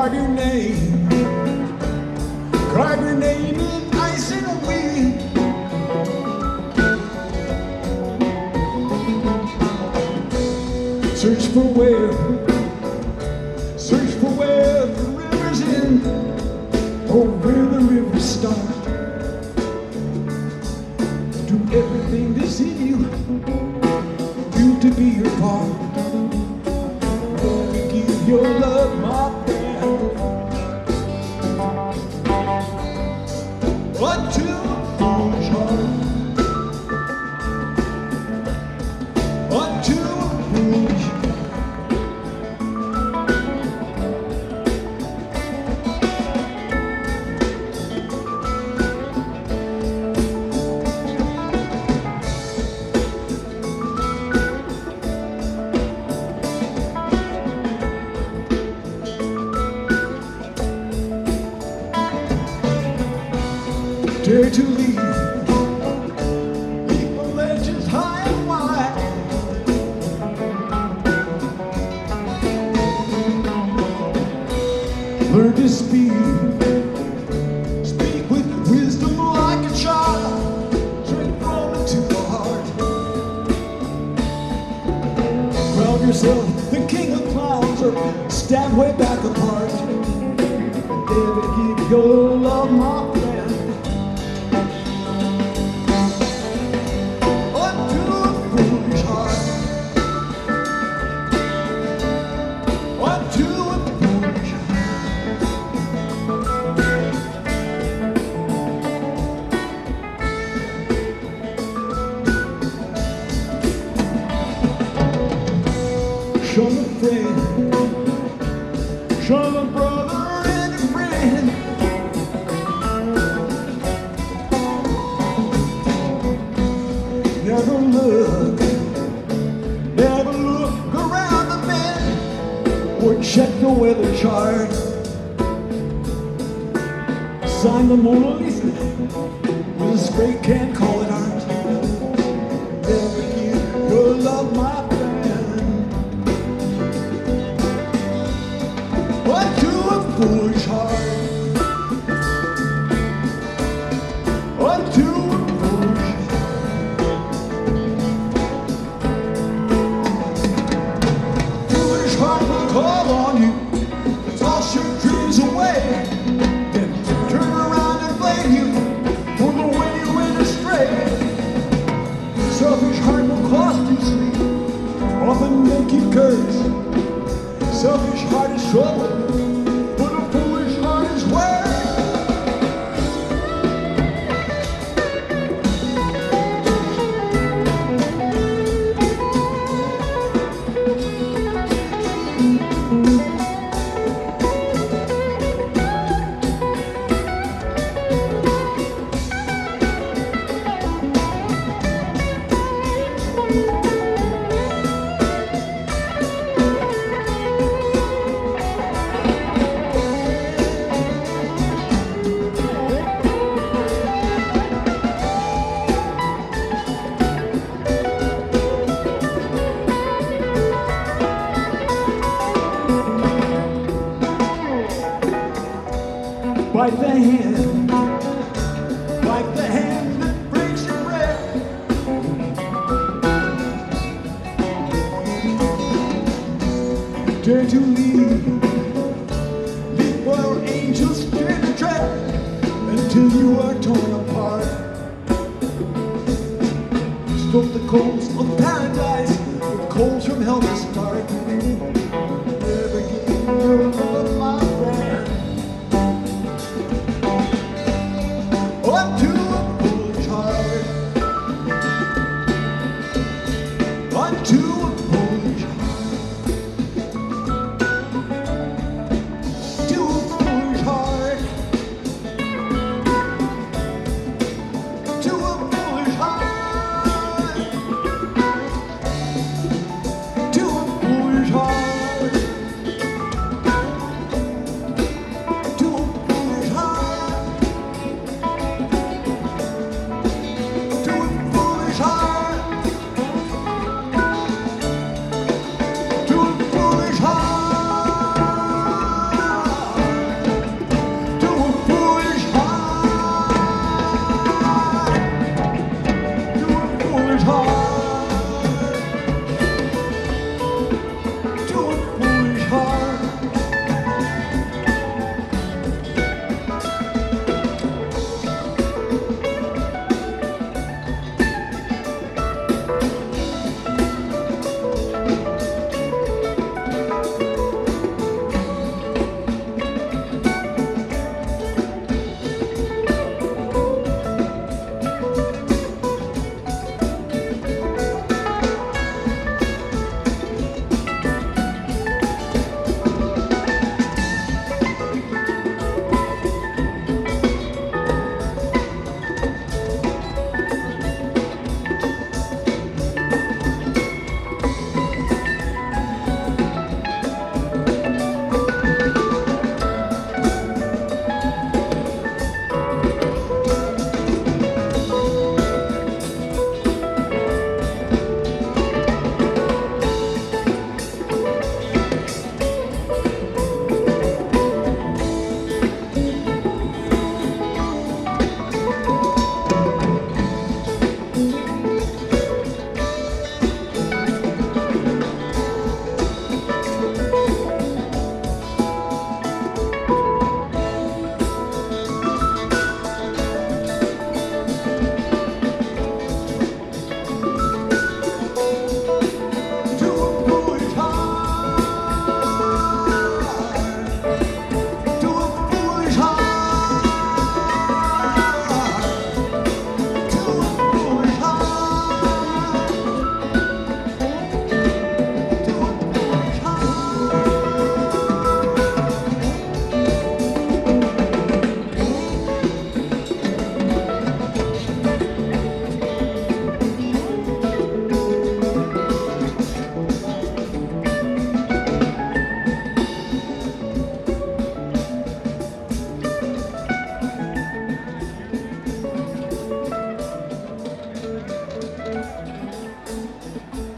Carve your name, carve your name in ice and wind. Search for where, search for where the river's end, or oh, where the rivers start. Do everything that's in you, do to be your part. Give your love, my What to dare to leave. Show a friend. Show a brother and a friend. Never look, never look around the bend or check the weather chart. Sign the Mona Lisa with a spray can, call it art. Never give your love, my call on you, toss your dreams away, then turn around and blame you for the way you went astray. Selfish heart will cost you sleep, often make you curse. Selfish heart is trouble, like the hand that breaks your breath. Dare to leave, leave while angels dare to trap until you are torn apart. Stroke the coals of paradise, with coals from hell